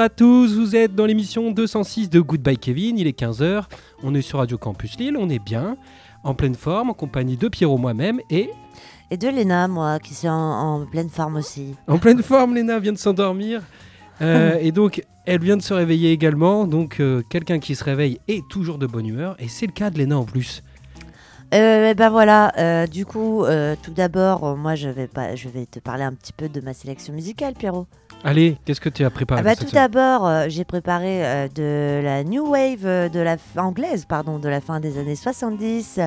À tous, vous êtes dans l'émission 206 de Goodbye Kevin, il est 15h, on est sur Radio Campus Lille, on est bien, en pleine forme, en compagnie de Pierrot moi-même et... Et de Léna, moi, qui suis en, en pleine forme aussi. En pleine forme, Léna vient de s'endormir. Euh, et donc, elle vient de se réveiller également. Donc, euh, quelqu'un qui se réveille est toujours de bonne humeur. Et c'est le cas de Léna en plus. Euh, eh ben voilà, euh, du coup, tout d'abord, moi je vais, pas, je vais te parler un petit peu de ma sélection musicale, Pierrot. Allez, qu'est-ce que tu as préparé Ah bah, tout d'abord, euh, j'ai préparé euh, de la new wave euh, de la anglaise, pardon, de la fin des années 70,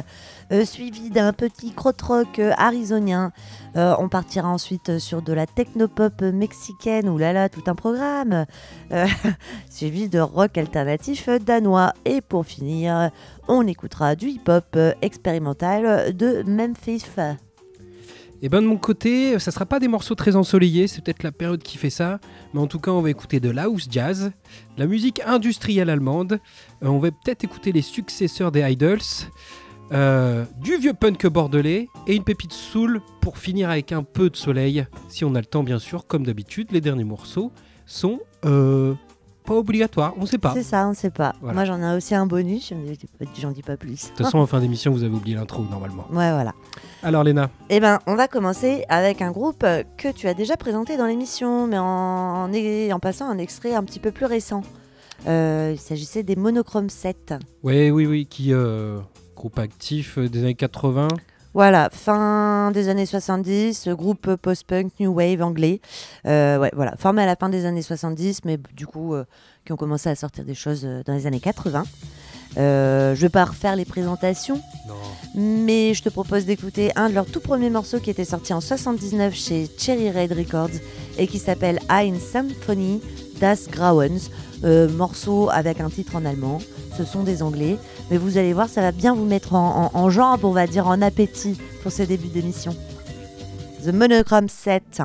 euh, suivi d'un petit crotte-rock euh, arizonien. On partira ensuite sur de la technopop mexicaine, ou là là, tout un programme, suivi de rock alternatif danois. Et pour finir, on écoutera du hip-hop expérimental de Memphis. Eh ben de mon côté, ça sera pas des morceaux très ensoleillés, c'est peut-être la période qui fait ça, mais en tout cas on va écouter de la house jazz, de la musique industrielle allemande, euh, on va peut-être écouter les successeurs des Idols, euh, du vieux punk bordelais et une pépite soul pour finir avec un peu de soleil, si on a le temps bien sûr, comme d'habitude, les derniers morceaux sont euh, pas obligatoires, on sait pas. De C'est ça, on sait pas. Voilà. Moi j'en ai aussi un bonus, j'en dis- pas plus. toute façon en fin d'émission vous avez oublié l'intro normalement. Ouais, voilà. Alors Léna, Eh ben, on va commencer avec un groupe que tu as déjà présenté dans l'émission, mais en, en, en passant un extrait un petit peu plus récent. Euh, il s'agissait des Monochrome 7. ouais oui oui, qui euh, groupe actif euh, des années 80. Voilà, fin des années 70, groupe post-punk, new wave anglais. Euh, ouais, voilà, formé à la fin des années 70, mais du coup, euh, qui ont commencé à sortir des choses euh, dans les années 80. Euh, je vais pas refaire les présentations, Non. mais je te propose d'écouter un de leurs tout premiers morceaux qui était sorti en 79 chez Cherry Red Records et qui s'appelle Ein Symphony das Grauens, morceau avec un titre en allemand. Ce sont des anglais, mais vous allez voir, ça va bien vous mettre en, en, en jambe, on va dire en appétit pour ce début d'émission. The Monochrome 7.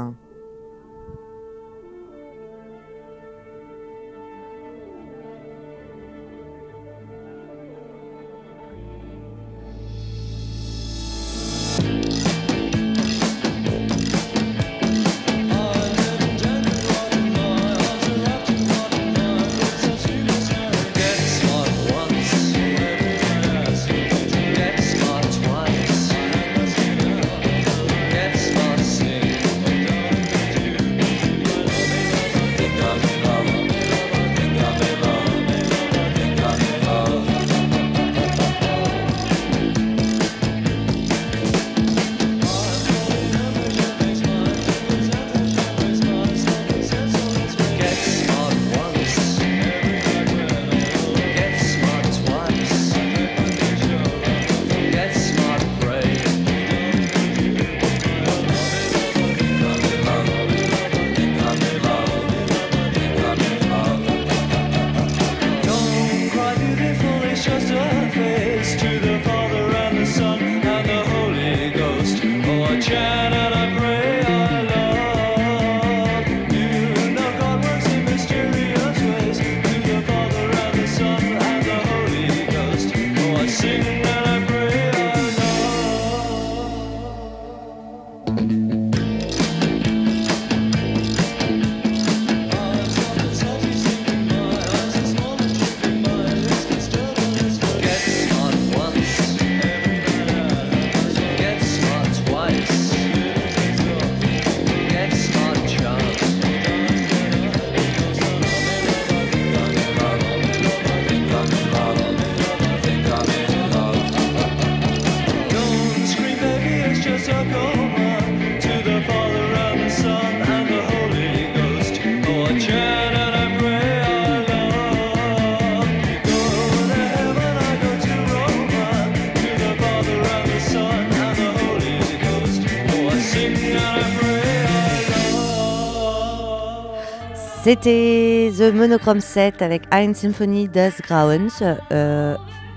C'était The Monochrome 7 avec Ein Symphony das Grauens. Euh,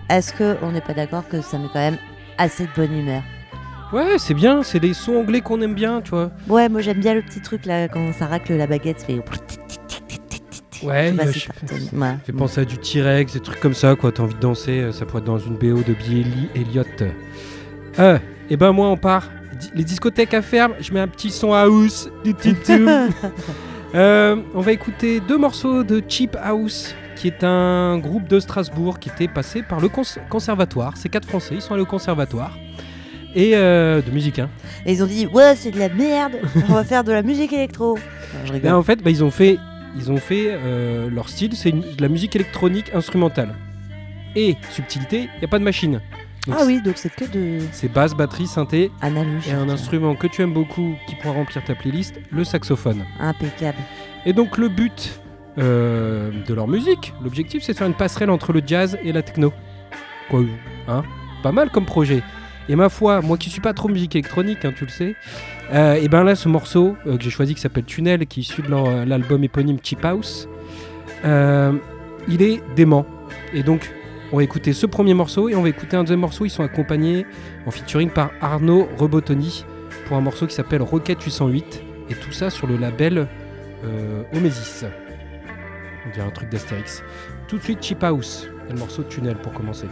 Est-ce qu'on n'est pas d'accord que ça met quand même assez de bonne humeur? Ouais, c'est bien, c'est des sons anglais qu'on aime bien, tu vois. Ouais, moi j'aime bien le petit truc là, quand ça racle la baguette, ça fait. Ouais, Je si ouais. fait penser à du T-Rex, des trucs comme ça, quoi. T'as envie de danser, euh, ça pourrait être dans une BO de Billy Elliott. Euh, et ben moi, on part. Les discothèques à ferme, je mets un petit son house. Euh, on va écouter deux morceaux de Cheap House, qui est un groupe de Strasbourg qui était passé par le cons- conservatoire. C'est quatre Français, ils sont allés au conservatoire. Et euh, de musique, hein. Et ils ont dit ouais c'est de la merde, on va faire de la musique électro. Non, je Là, rigole. en fait, bah, ils ont fait, ils ont fait euh, leur style, c'est de la musique électronique instrumentale. Et subtilité, il n'y a pas de machine. Donc, Ah oui donc c'est que de C'est basse, batterie, synthé analogique. et un instrument que tu aimes beaucoup qui pourra remplir ta playlist, le saxophone. Impeccable. Et donc le but euh, de leur musique, l'objectif c'est de faire une passerelle entre le jazz et la techno. Quoi, hein? Pas mal comme projet. Et ma foi, moi qui suis pas trop musique électronique, hein, tu le sais, euh, et ben là ce morceau euh, que j'ai choisi qui s'appelle Tunnel, qui est issu de l'album éponyme Cheap House, il est dément. Et donc on va écouter ce premier morceau et on va écouter un deuxième morceau. Ils sont accompagnés en featuring par Arnaud Rebotoni pour un morceau qui s'appelle Rocket 808 et tout ça sur le label euh, Omesis. On dirait un truc d'Astérix. Tout de suite Cheap House le morceau de Tunnel pour commencer.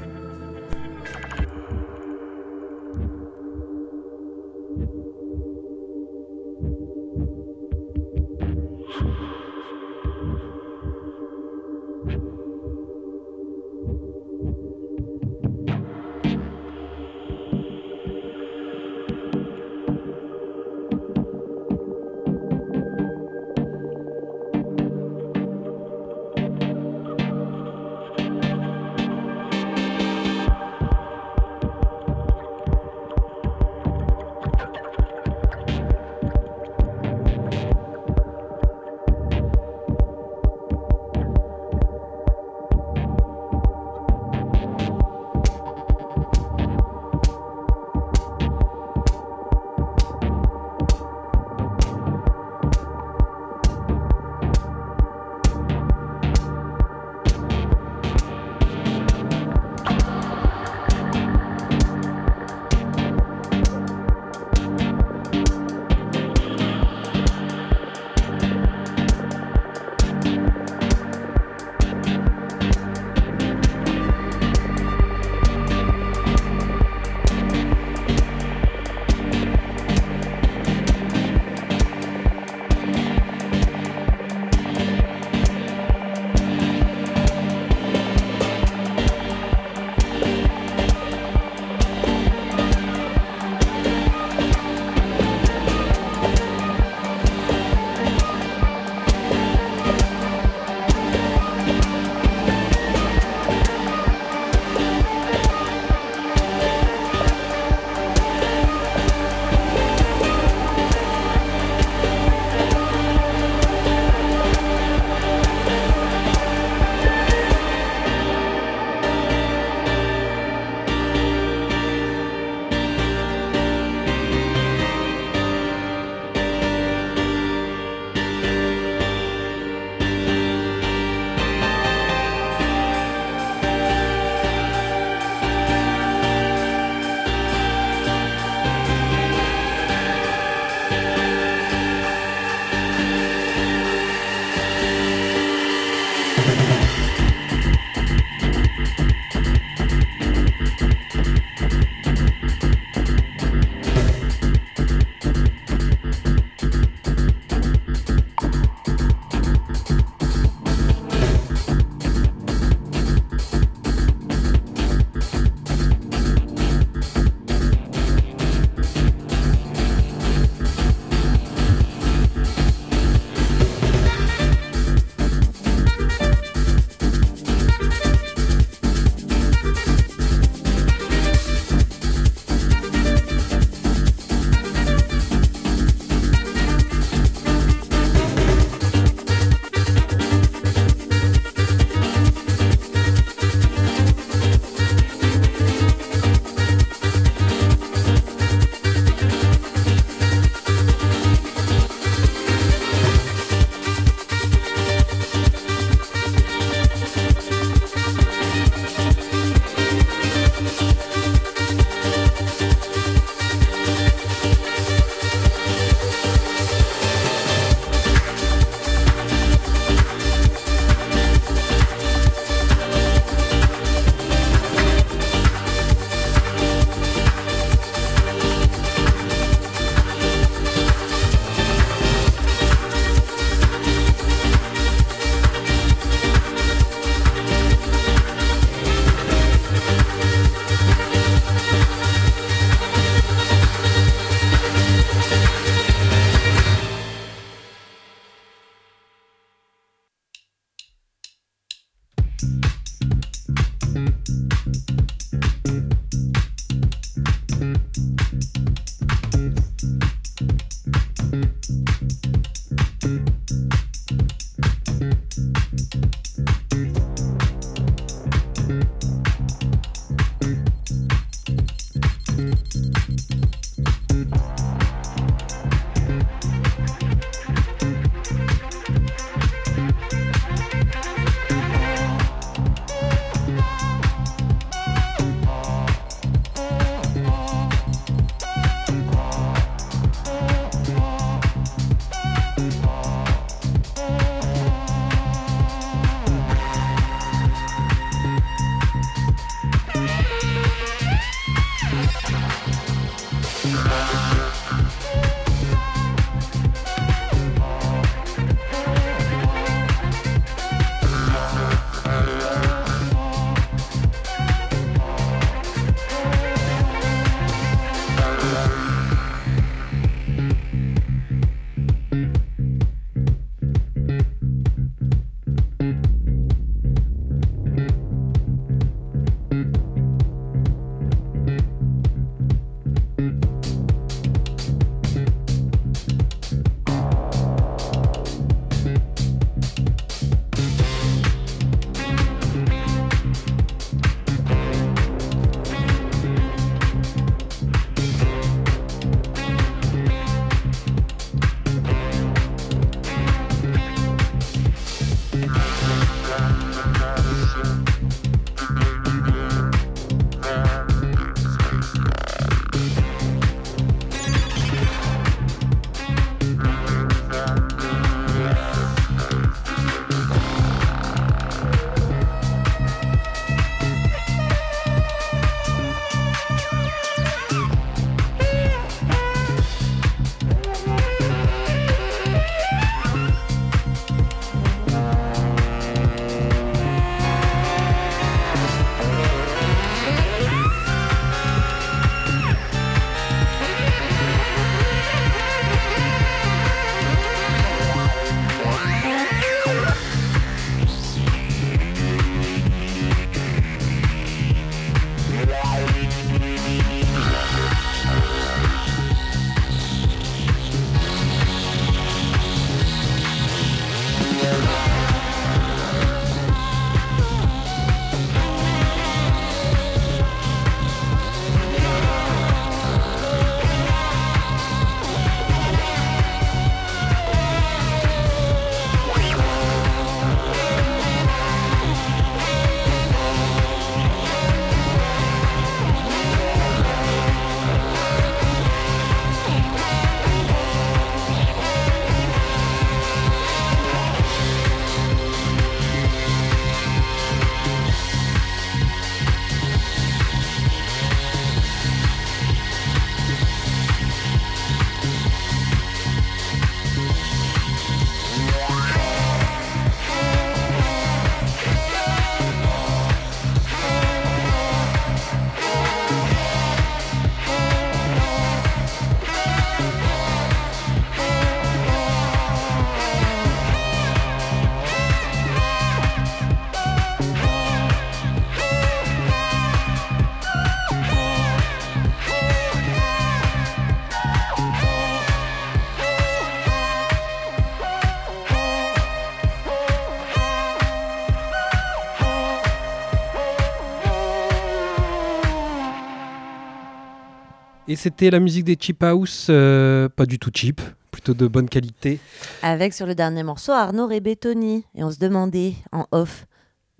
Et c'était la musique des Cheap House, euh, pas du tout cheap, plutôt de bonne qualité. Avec sur le dernier morceau Arnaud Rebetoni. Et on se demandait en off.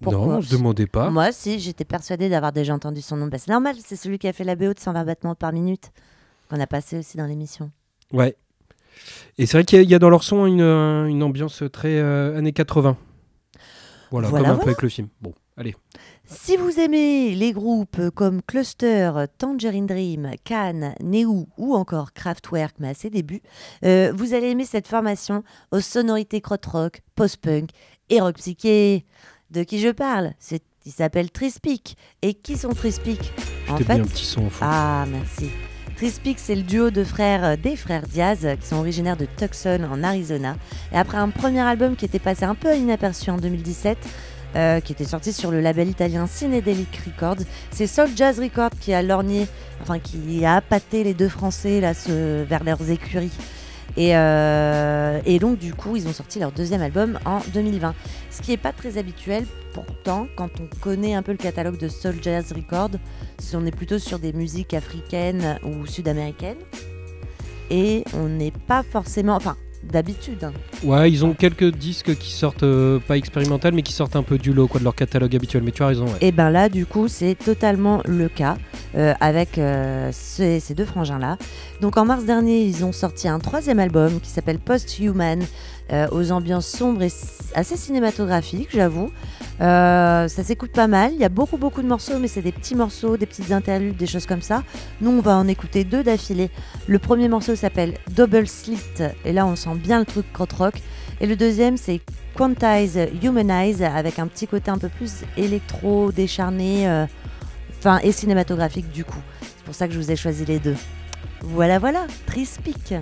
Pourquoi non, on se demandait pas. Moi, si, j'étais persuadée d'avoir déjà entendu son nom. Bah, c'est normal, c'est celui qui a fait la BO de 120 battements par minute, qu'on a passé aussi dans l'émission. Ouais. Et c'est vrai qu'il y, a- il y a dans leur son une, une ambiance très euh, années 80. Voilà, Voilà, comme un peu avec le film. Bon, allez. Si vous aimez les groupes comme Cluster, Tangerine Dream, Cannes, Neu ou encore Kraftwerk, mais à ses débuts, euh, vous allez aimer cette formation aux sonorités krautrock, post-punk et rock psyché. De qui je parle? C'est- Ils s'appellent Trispic. Et qui sont Trispic? En fait, bien un petit son. Ah, merci. Trispic, c'est le duo de frères euh, des frères Diaz qui sont originaires de Tucson en Arizona. Et après un premier album qui était passé un peu inaperçu en 2017, euh, qui était sorti sur le label italien Cinedelic Records. C'est Soul Jazz Records qui a lorgné, enfin qui a appâté les deux Français vers leurs écuries. Et, euh, et donc du coup, ils ont sorti leur deuxième album en 2020. Ce qui n'est pas très habituel, pourtant, quand on connaît un peu le catalogue de Soul Jazz Records, on est plutôt sur des musiques africaines ou sud-américaines. Et on n'est pas forcément, d'habitude. Ouais, ils ont quelques disques qui sortent euh, pas expérimental, mais qui sortent un peu du lot quoi, de leur catalogue habituel. Mais tu as raison, ouais. Et ben là, du coup, c'est totalement le cas euh, avec euh, ces, ces deux frangins-là. Donc en mars dernier, ils ont sorti un troisième album qui s'appelle Post-Human, euh, aux ambiances sombres et assez cinématographiques, j'avoue. Euh, ça s'écoute pas mal. Il y a beaucoup, beaucoup de morceaux, mais c'est des petits morceaux, des petites interludes, des choses comme ça. Nous, on va en écouter deux d'affilée. Le premier morceau s'appelle Double Slit, et là, on sent bien le truc crotte-rock. Et le deuxième, c'est Quantize, Humanize, avec un petit côté un peu plus électro, décharné, euh, enfin, et cinématographique du coup. C'est pour ça que je vous ai choisi les deux. Voilà, voilà, Trispic.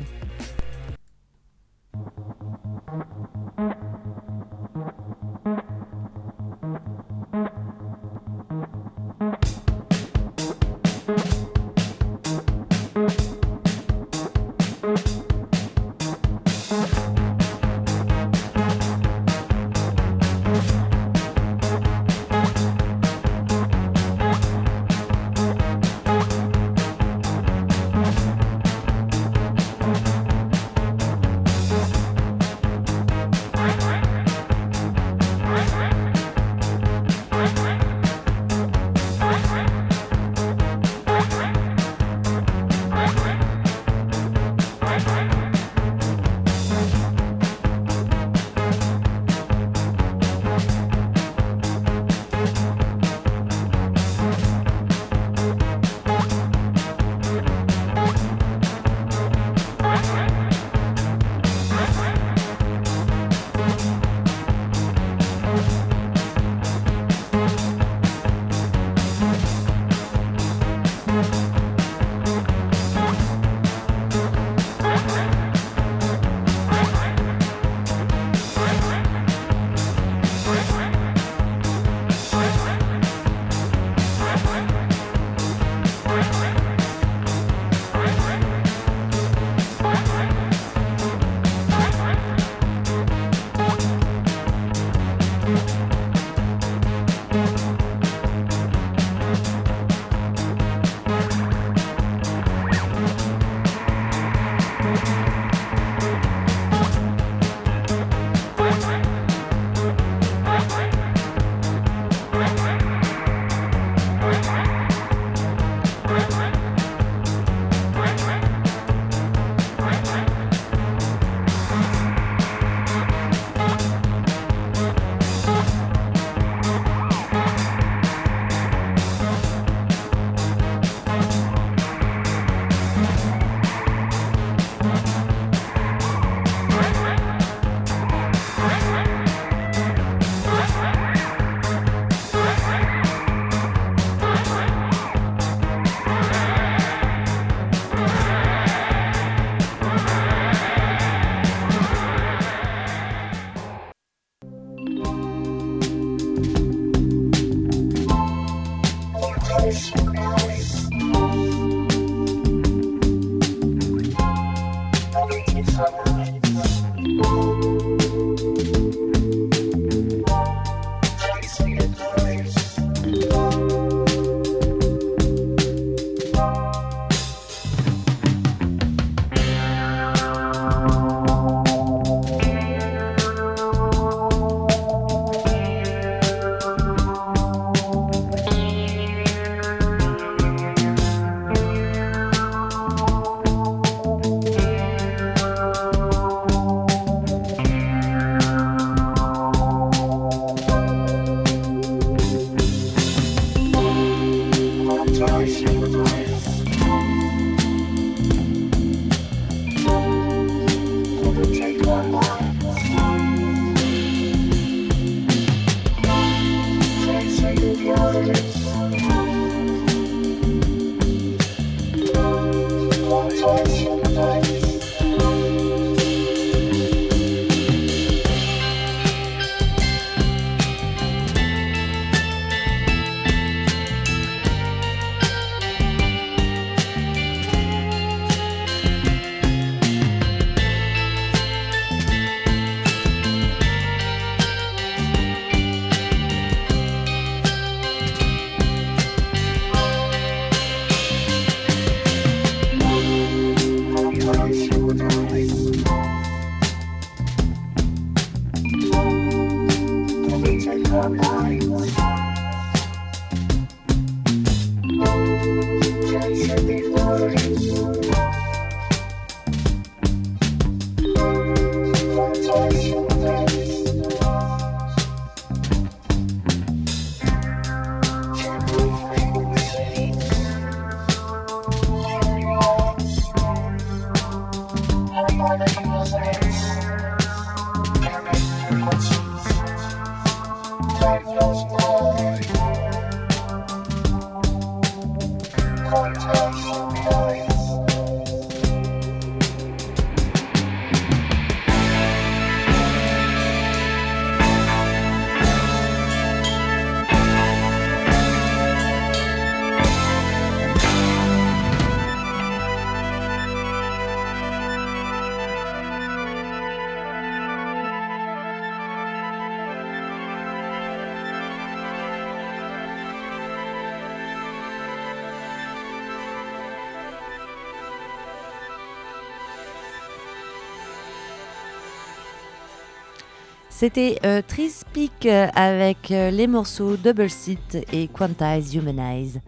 C'était euh, Trispic euh, avec euh, les morceaux Double Seat et Quantize Humanize.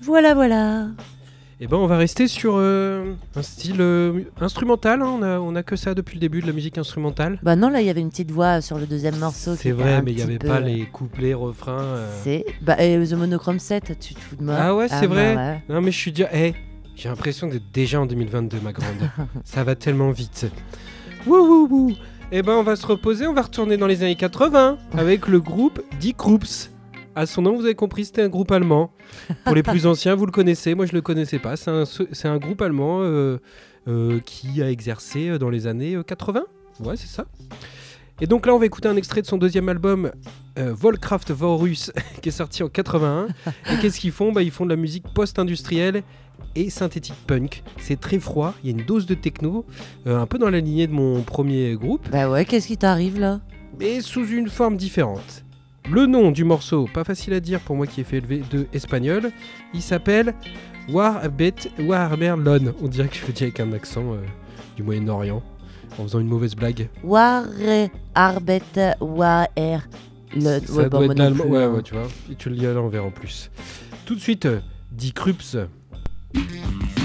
Voilà, voilà. Et ben on va rester sur euh, un style instrumental. hein. On, a, on a que ça depuis le début de la musique instrumentale. Bah non, là, il y avait une petite voix sur le deuxième morceau. C'est vrai, mais il n'y avait peu- pas les couplets, refrains. C'est... Bah, et The Monochrome 7, tu te fous de moi Ah ouais, c'est vrai. bah ouais. Non mais je suis déjà... eh, j'ai l'impression d'être déjà en 2022, ma grande. ça va tellement vite. Wouh Et ben on va se reposer, on va retourner dans les années 80 avec le groupe Die Krupps. À son nom, vous avez compris, c'était un groupe allemand. Pour les plus anciens, vous le connaissez. Moi, je le connaissais pas. C'est un, c'est un groupe allemand euh, euh, qui a exercé euh, dans les années euh, 80. Ouais, c'est ça. Et donc là, on va écouter un extrait de son deuxième album, euh, Volkraft Vorus, qui est sorti en 81. Et qu'est-ce qu'ils font? Bah, Ils font de la musique post-industrielle et synthétique punk. C'est très froid, il y a une dose de techno, euh, un peu dans la lignée de mon premier groupe, Bah ouais, qu'est-ce qui t'arrive là? Mais sous une forme différente. Le nom du morceau, pas facile à dire pour moi qui ai fait le V2 espagnol, il s'appelle Warbet Warmerlon. On dirait que je le dis avec un accent euh, du Moyen-Orient, en faisant une mauvaise blague. War, Arbet, War, le. Ça ouais, doit être Ouais, hein. ouais, tu vois. Et tu le lis à l'envers en plus. Tout de suite, euh, Die Krupps. Mm-hmm.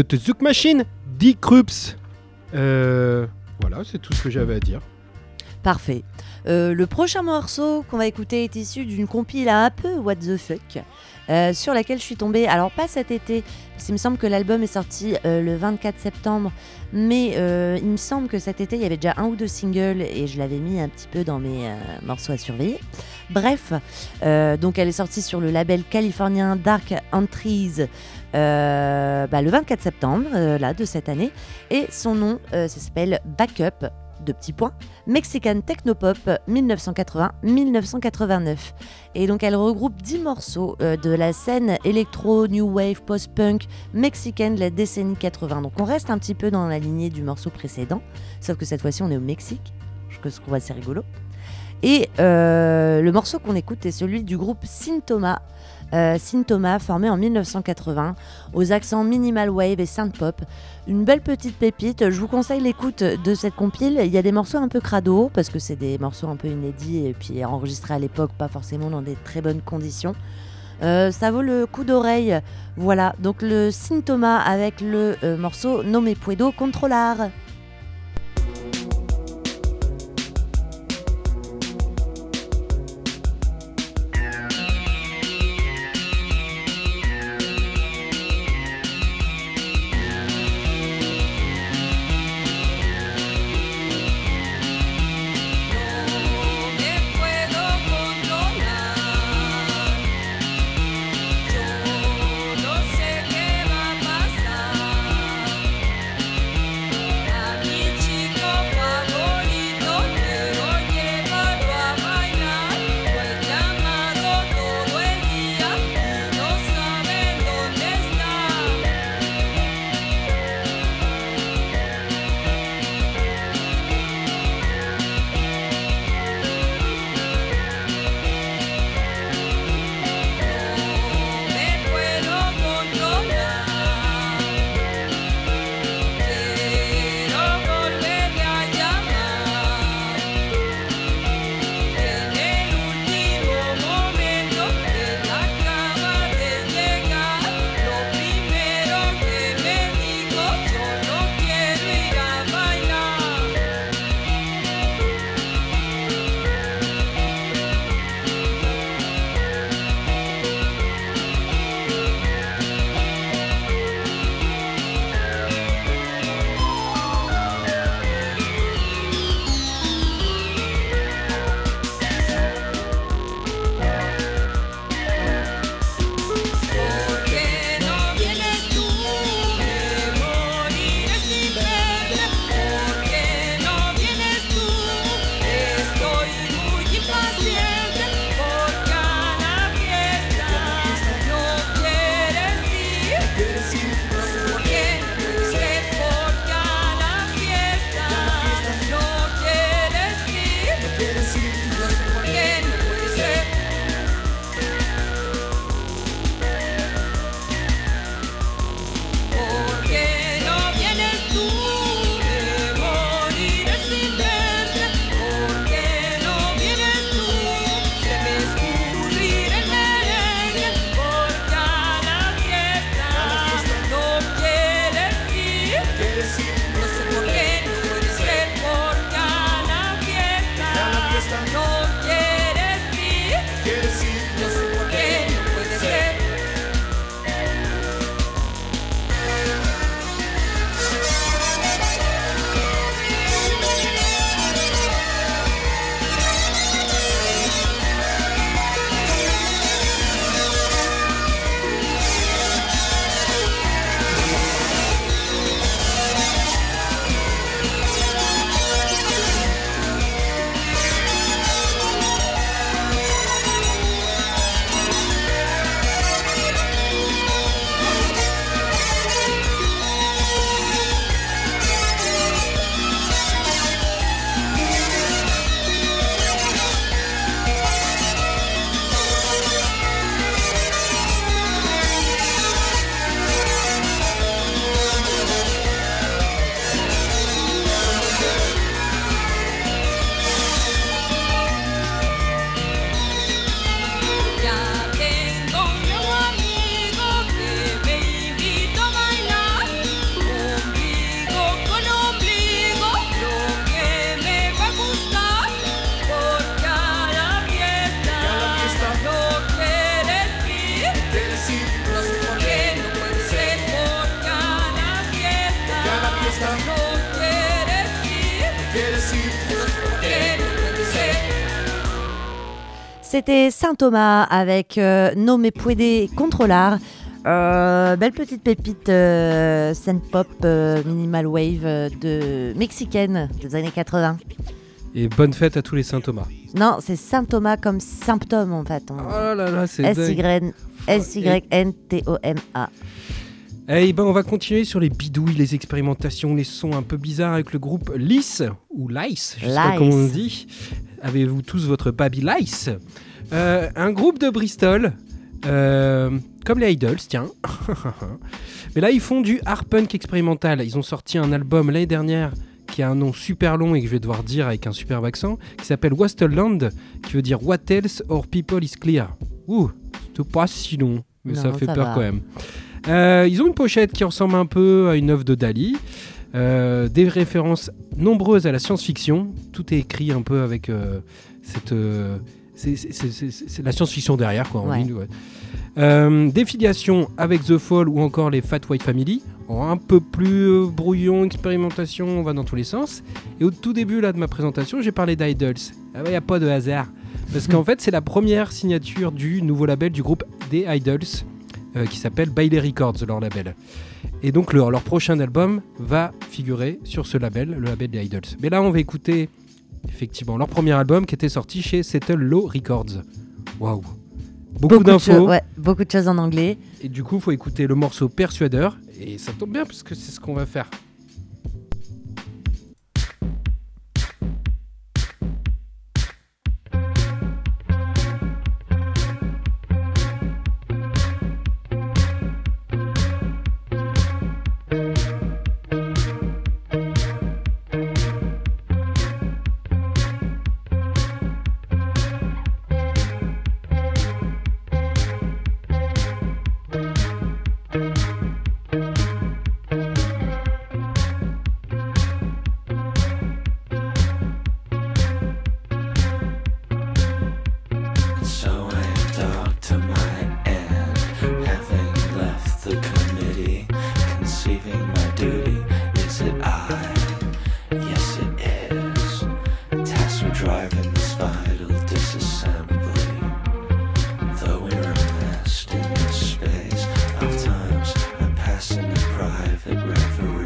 Zouk Machine, Die Krups. Euh, voilà, c'est tout ce que j'avais à dire. Parfait. Euh, le prochain morceau qu'on va écouter est issu d'une compile un peu what the fuck, euh, sur laquelle je suis tombée. Alors pas cet été, parce qu'il me semble que l'album est sorti le 24 septembre, mais il me semble que cet été il y avait déjà un ou deux singles et je l'avais mis un petit peu dans mes morceaux à surveiller. Bref, donc elle est sortie sur le label californien Dark Entries euh, bah, le 24 septembre euh, là, de cette année, et son nom euh, ça s'appelle Backup de petits points. Mexican Technopop 1980-1989. Et donc elle regroupe 10 morceaux de la scène électro, new wave, post-punk mexicaine de la décennie 80. Donc on reste un petit peu dans la lignée du morceau précédent, sauf que cette fois-ci on est au Mexique, je ce qu'on voit assez rigolo. Et le morceau qu'on écoute est celui du groupe Syntoma. Euh, formé en 1980, aux accents minimal wave et synth pop. Une belle petite pépite. Je vous conseille l'écoute de cette compile. Il y a des morceaux un peu crado parce que c'est des morceaux un peu inédits et puis enregistrés à l'époque, pas forcément dans des très bonnes conditions. Euh, ça vaut le coup d'oreille. Voilà, donc le Syntoma avec le euh, morceau No Me Puedo Controlar. C'était Saint Thomas avec euh, No Me Puede Controlar. Euh, belle petite pépite euh, synth pop euh, minimal wave euh, de mexicaine des années 80. Et bonne fête à tous les Saint-Thomas. Non, c'est Saint Thomas comme symptôme en fait. Oh là là, c'est. S-Y-N-T-O-M-A. Eh ben, on va continuer sur les bidouilles, les expérimentations, les sons un peu bizarres avec le groupe Lice, ou Lice, je sais pas comment on dit. Avez-vous tous votre Baby Lice Euh, Un groupe de Bristol, euh, comme les Idols, tiens. Mais là, ils font du hard punk expérimental. Ils ont sorti un album l'année dernière qui a un nom super long et que je vais devoir dire avec un superbe accent, qui s'appelle Wasteland, qui veut dire What else or people is clear. Ouh, c'est pas si long, mais ça fait ça peur va. quand même. Euh, ils ont une pochette qui ressemble un peu à une œuvre de Dali. Euh, des références nombreuses à la science-fiction. Tout est écrit un peu avec euh, cette. C'est- la science-fiction derrière, quoi. en Ouais. ligne, ouais. Euh, des filiations avec The Fall ou encore les Fat White Family. En un peu plus euh, brouillon, expérimentation, on va dans tous les sens. Et au tout début là, de ma présentation, j'ai parlé d'Idols. Il n'y a pas de hasard. Parce qu'en fait, c'est la première signature du nouveau label du groupe des Idols, euh, qui s'appelle Bailey Records, leur label. Et donc leur, leur prochain album va figurer sur ce label, le label des Idols. Mais là, on va écouter effectivement leur premier album qui était sorti chez Settle Low Records. Waouh Beaucoup, d'infos. ouais, beaucoup de choses en anglais. Et du coup, il faut écouter le morceau Persuadeur. Et ça tombe bien parce que c'est ce qu'on va faire. private reference.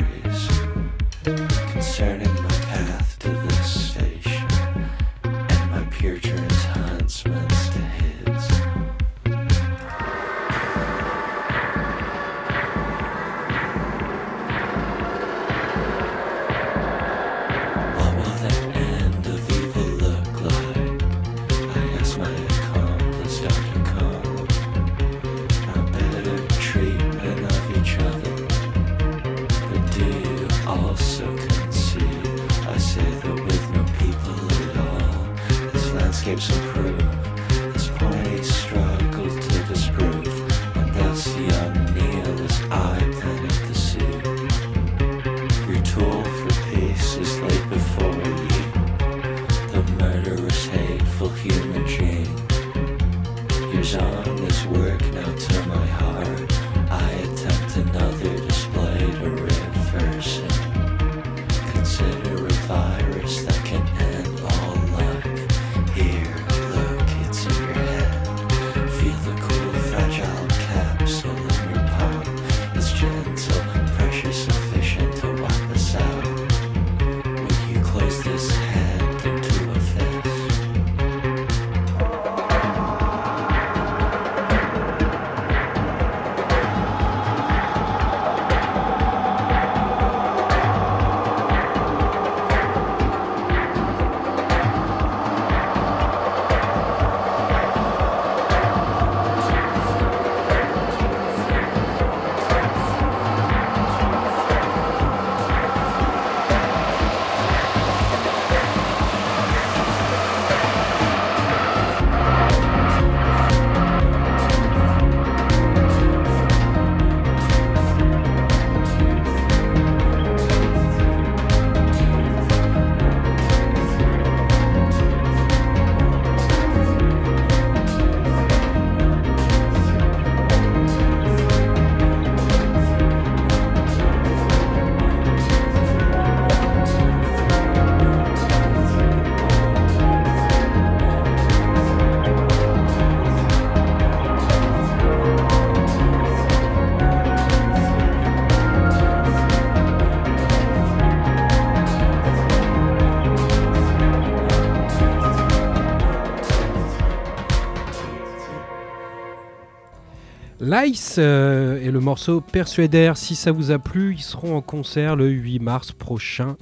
Euh, et le morceau Persuader, si ça vous a plu, ils seront en concert le 8 mars prochain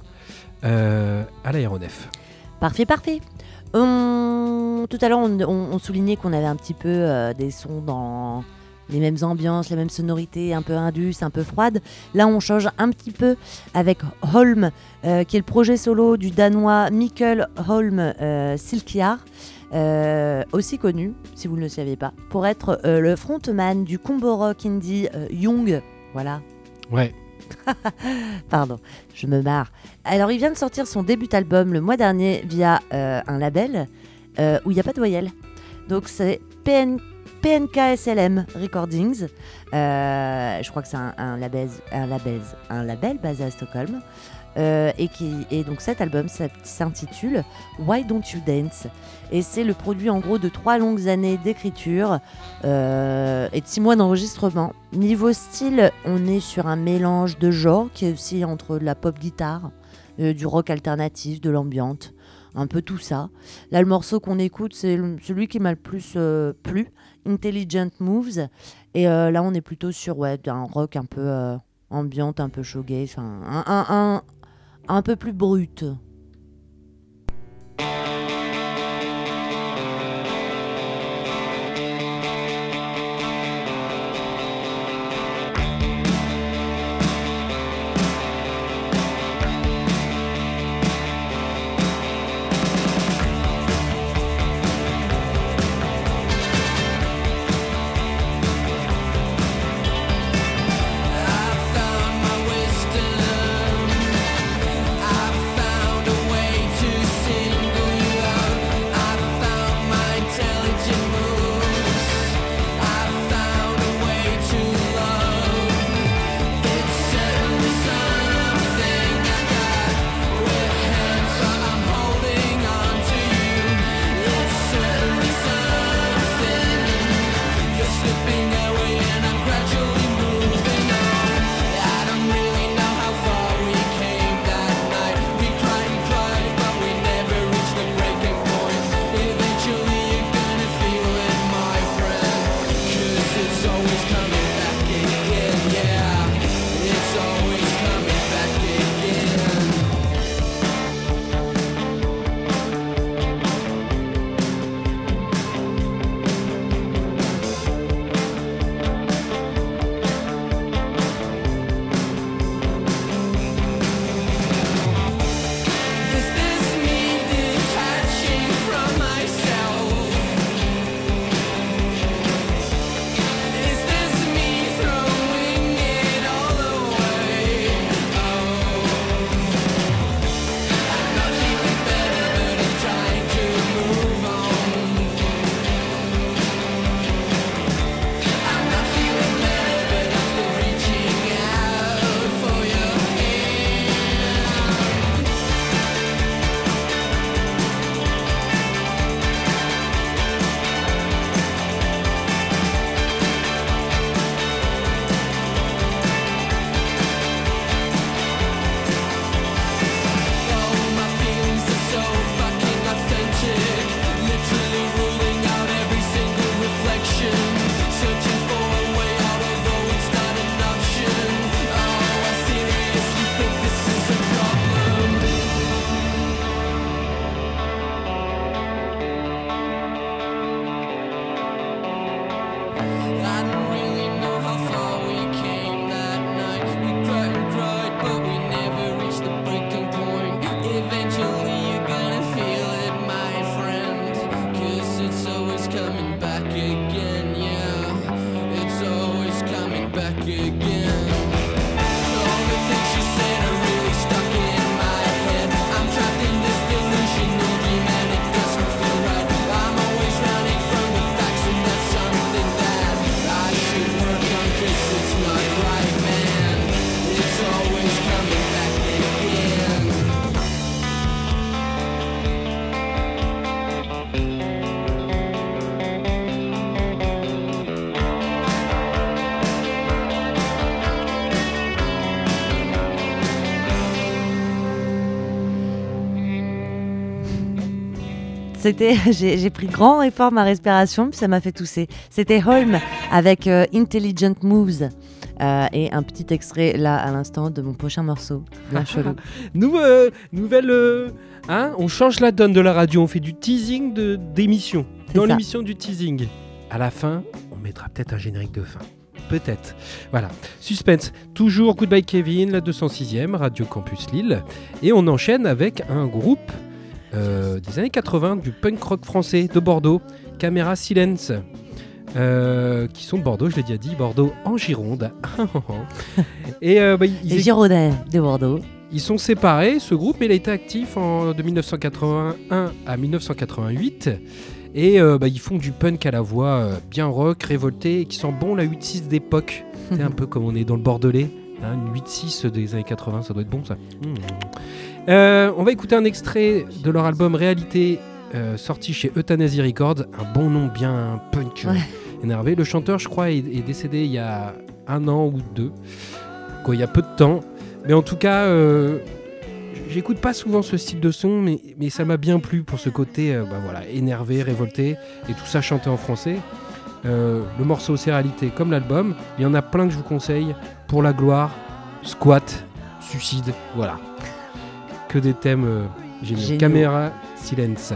euh, à l'aéronef. Parfait, parfait. Tout à l'heure, on, soulignait qu'on avait un petit peu euh, des sons dans les mêmes ambiances, les mêmes sonorités, un peu indus, un peu froides. Là, on change un petit peu avec Holm, euh, qui est le projet solo du danois Mikkel Holm euh, Silkiar. Euh, aussi connu, si vous ne le saviez pas, pour être euh, le frontman du combo rock indie euh, Young. Voilà, Ouais, Pardon, je me marre. Alors, il vient de sortir son début album le mois dernier via un label où il n'y a pas de voyelle. Donc, c'est PN, PNKSLM Recordings. Je crois que c'est un, un label, un, label, un label basé à Stockholm. Euh, et, qui, et donc cet album s'intitule Why Don't You Dance? Et c'est le produit en gros de trois longues années d'écriture euh, et de six mois d'enregistrement. Niveau style, on est sur un mélange de genres qui est aussi entre de la pop guitare, euh, du rock alternatif, de l'ambiante, un peu tout ça. Là, le morceau qu'on écoute, c'est celui qui m'a le plus euh, plu, Intelligent Moves. Et là, on est plutôt sur ouais, un rock un peu ambiante, un peu un, un peu plus brut. C'était, j'ai pris grand et fort ma respiration, puis ça m'a fait tousser. C'était Holm avec euh, Intelligent Moves. Euh, et un petit extrait là à l'instant de mon prochain morceau. Bien chelou. Nous, euh, nouvelle. hein, on change la donne de la radio, on fait du teasing de- d'émission. Dans l'émission du teasing. À la fin, on mettra peut-être un générique de fin. Peut-être. Voilà. Suspense. Toujours Goodbye Kevin, la 206e, Radio Campus Lille. Et on enchaîne avec un groupe euh, des années 80 du punk rock français de Bordeaux, Caméra Silence. euh, qui sont de Bordeaux, je l'ai déjà dit, Bordeaux en Gironde. Et euh, bah, ils, Les Girondins de Bordeaux. ils sont séparés, ce groupe, mais il a été actif en, de 1981 à 1988. Et euh, bah, ils font du punk à la voix euh, bien rock, révolté, et qui sent bon la 8-6 d'époque. C'est un peu comme on est dans le Bordelais. hein, une 8-6 des années 80, ça doit être bon ça. Mmh. Euh, on va écouter un extrait de leur album Réalité, euh, sorti chez Euthanasie Records. Un bon nom bien punk euh, Ouais. énervé. Le chanteur, je crois, est, est décédé il y a un an ou deux. Quoi, il y a peu de temps. Mais en tout cas, euh, j'écoute pas souvent ce style de son, mais, mais ça m'a bien plu pour ce côté bah voilà, énervé, révolté, et tout ça chanté en français. Le morceau c'est réalité comme l'album. Il y en a plein que je vous conseille. Pour la gloire, squat, suicide, voilà. Que des thèmes euh. Géniaux. Caméra, silence.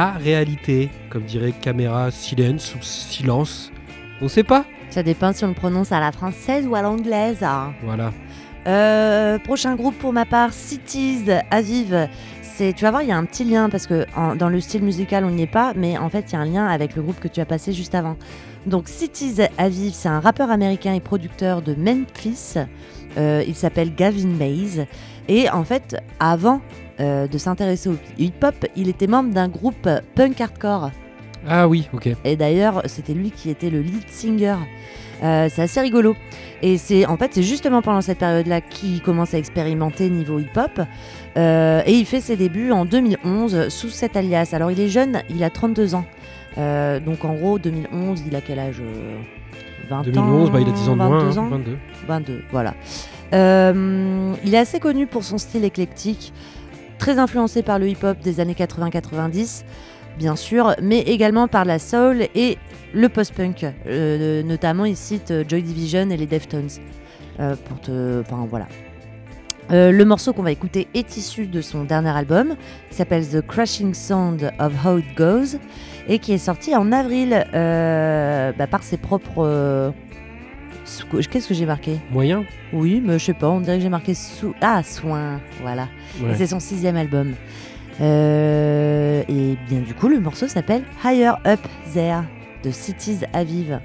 La réalité, comme dirait caméra silence ou silence. On sait pas. Ça dépend si on le prononce à la française ou à l'anglaise. hein. Voilà. Euh, prochain groupe pour ma part, Cities Aviv. C'est, tu vas voir, il y a un petit lien parce que en- dans le style musical on n'y est pas, mais en fait il y a un lien avec le groupe que tu as passé juste avant. Donc Cities Aviv, c'est un rappeur américain et producteur de Memphis. Euh, il s'appelle Gavin Mays et en fait avant euh, de s'intéresser au hip-hop, il était membre d'un groupe punk hardcore. Ah oui, ok. Et d'ailleurs, c'était lui qui était le lead singer. Euh, c'est assez rigolo. Et c'est en fait, c'est justement pendant cette période-là qu'il commence à expérimenter niveau hip-hop. Euh, et il fait ses débuts en 2011 sous cet alias. Alors, il est jeune, il a 32 ans. Euh, donc, en gros, 2011, il a quel âge euh, 20 2011, ans bah, il a 10 ans de moins. 22 hein, ans 22. 22, voilà. Il est assez connu pour son style éclectique, très influencé par le hip-hop des années 80-90, bien sûr, mais également par la soul et le post-punk. Euh, notamment, il cite euh, Joy Division et les Deftones. Euh, pour te... Voilà. Euh, le morceau qu'on va écouter est issu de son dernier album, qui s'appelle The Crashing Sound of How It Goes, et qui est sorti en avril euh, bah, par ses propres... Qu'est-ce que j'ai marqué? Moyen? Oui, mais je sais pas, on dirait que j'ai marqué sous... Ah, Soin, voilà. Ouais. C'est son sixième album. Euh, et bien du coup, le morceau s'appelle Higher Up There de Cities Aviv.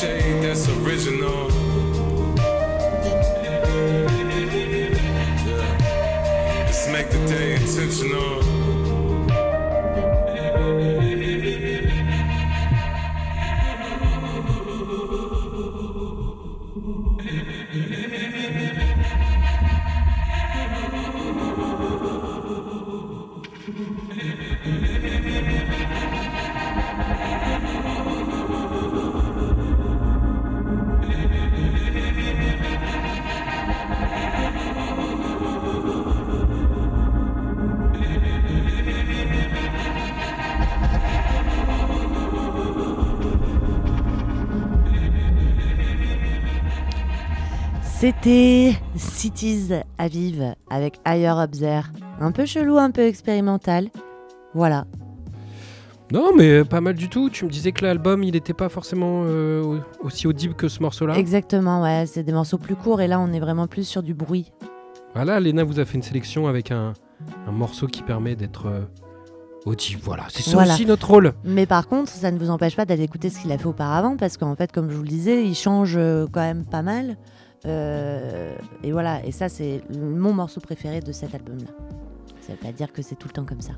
Shade that's original. Let's make the day intentional. C'était Cities Aviv avec Higher There. Un peu chelou, un peu expérimental. Voilà. Non, mais pas mal du tout. Tu me disais que l'album, il n'était pas forcément euh, au- aussi audible que ce morceau-là. Exactement, ouais, c'est des morceaux plus courts et là on est vraiment plus sur du bruit. Voilà, Léna vous a fait une sélection avec un, un morceau qui permet d'être euh, audible. Voilà, c'est ça Voilà. aussi notre rôle. Mais par contre, ça ne vous empêche pas d'aller écouter ce qu'il a fait auparavant parce qu'en fait, comme je vous le disais, il change euh, quand même pas mal. Euh, et voilà, et ça c'est mon morceau préféré de cet album-là. Ça veut pas dire que c'est tout le temps comme ça.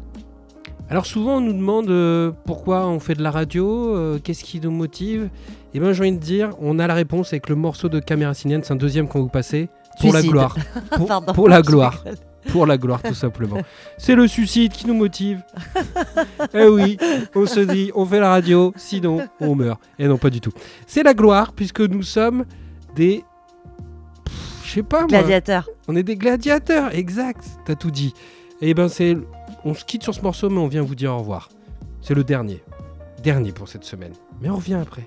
Alors souvent on nous demande euh, pourquoi on fait de la radio, euh, qu'est-ce qui nous motive? Et ben j'ai envie de dire, on a la réponse avec le morceau de Caméra Cinéenne, c'est un deuxième qu'on vous passez. Pour la gloire. Pour, Pardon, pour la gloire. Pour la gloire tout simplement. C'est le suicide qui nous motive. eh oui, on se dit, on fait la radio, sinon on meurt. Et non, pas du tout. C'est la gloire puisque nous sommes des... Je sais pas moi. Gladiateur. On est des gladiateurs, exact, t'as tout dit. Et ben c'est, on se quitte sur ce morceau, mais on vient vous dire au revoir. C'est le dernier, dernier pour cette semaine. Mais on revient après.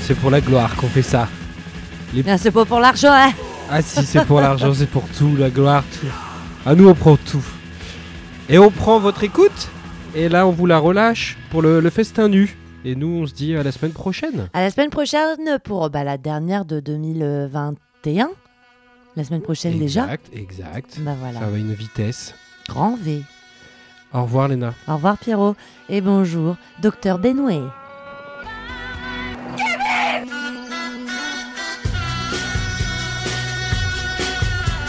C'est pour la gloire qu'on fait ça. Ah, c'est pas pour l'argent, hein Ah si, c'est pour l'argent, c'est pour tout, la gloire, tout. À nous, on prend tout. Et on prend votre écoute, et là, on vous la relâche pour le, le festin nu. Et nous, on se dit à la semaine prochaine. À la semaine prochaine pour bah, la dernière de 2021. La semaine prochaine déjà. Exact, exact. Bah voilà. Ça va à une vitesse. Grand V. Au revoir, Léna. Au revoir Pierrot. Et bonjour, docteur Benoué.